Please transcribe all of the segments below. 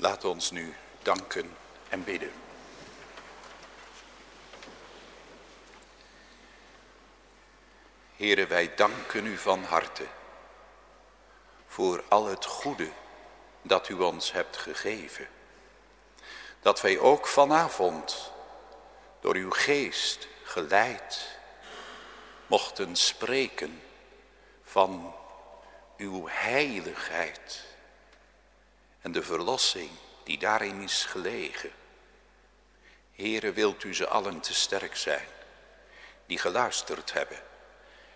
Laat ons nu danken en bidden. Heren, wij danken u van harte voor al het goede dat u ons hebt gegeven. Dat wij ook vanavond door uw geest geleid mochten spreken van uw heiligheid en de verlossing die daarin is gelegen. Here, wilt u ze allen te sterk zijn, die geluisterd hebben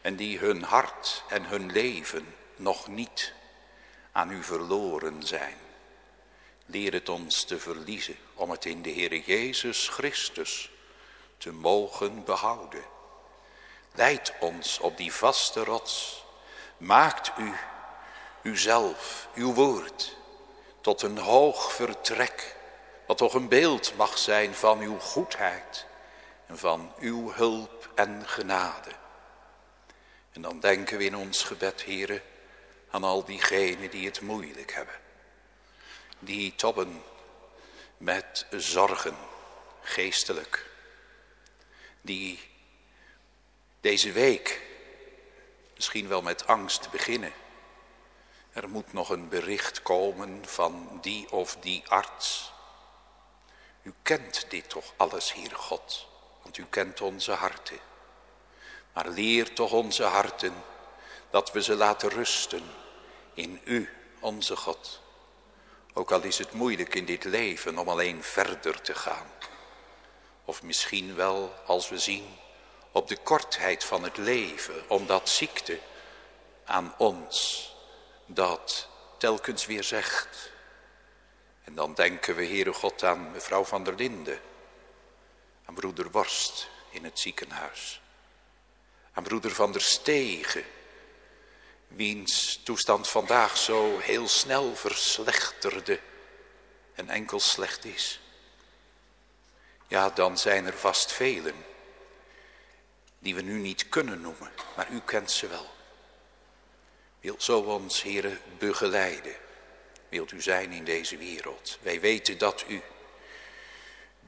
en die hun hart en hun leven nog niet aan u verloren zijn. Leer het ons te verliezen om het in de Heer Jezus Christus te mogen behouden. Leid ons op die vaste rots. Maakt u, uzelf, uw woord, tot een hoog vertrek, wat toch een beeld mag zijn van uw goedheid en van uw hulp en genade. En dan denken we in ons gebed, heren, aan al diegenen die het moeilijk hebben. Die tobben met zorgen, geestelijk. Die deze week misschien wel met angst beginnen. Er moet nog een bericht komen van die of die arts. U kent dit toch alles, Heer God, want u kent onze harten. Maar leer toch onze harten dat we ze laten rusten in u, onze God. Ook al is het moeilijk in dit leven om alleen verder te gaan. Of misschien wel als we zien op de kortheid van het leven, omdat ziekte aan ons dat telkens weer zegt. En dan denken we, Heere God, aan mevrouw van der Linde, aan broeder Worst in het ziekenhuis, aan broeder van der Stegen, wiens toestand vandaag zo heel snel verslechterde en enkel slecht is. Ja, dan zijn er vast velen die we nu niet kunnen noemen, maar u kent ze wel. Wilt zo ons, heren, begeleiden. Wilt u zijn in deze wereld. Wij weten dat u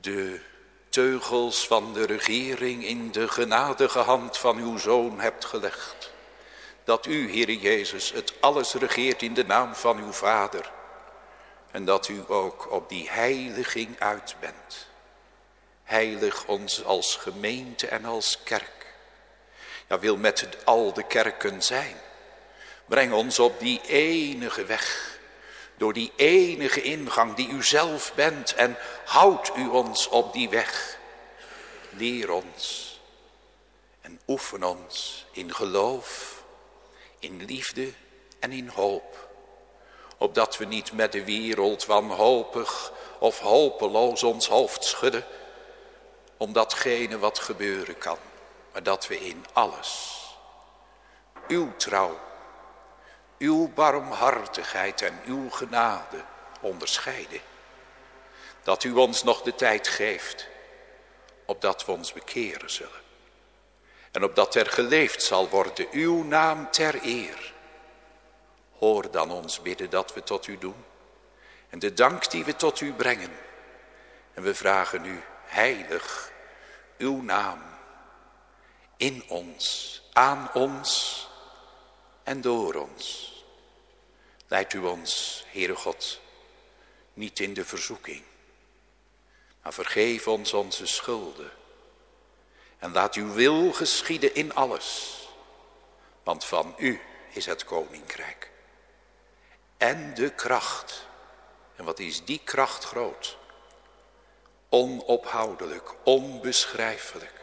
de teugels van de regering in de genadige hand van uw Zoon hebt gelegd. Dat u, Heere Jezus, het alles regeert in de naam van uw Vader. En dat u ook op die heiliging uit bent. Heilig ons als gemeente en als kerk. Ja, wil met al de kerken zijn. Breng ons op die enige weg. Door die enige ingang die u zelf bent. En houd u ons op die weg. Leer ons. En oefen ons in geloof. In liefde en in hoop. Opdat we niet met de wereld wanhopig of hopeloos ons hoofd schudden. Om datgene wat gebeuren kan. Maar dat we in alles uw trouw uw barmhartigheid en uw genade onderscheiden. Dat u ons nog de tijd geeft, opdat we ons bekeren zullen. En opdat er geleefd zal worden uw naam ter eer. Hoor dan ons bidden dat we tot u doen. En de dank die we tot u brengen. En we vragen u, heilig, uw naam. In ons, aan ons en door ons. Leid u ons, Heere God, niet in de verzoeking, maar vergeef ons onze schulden. En laat uw wil geschieden in alles, want van u is het koninkrijk. En de kracht, en wat is die kracht groot? Onophoudelijk, onbeschrijfelijk,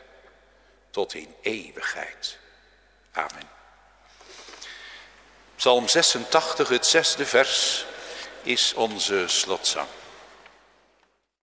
tot in eeuwigheid. Amen. Psalm 86, het zesde vers, is onze slotzang.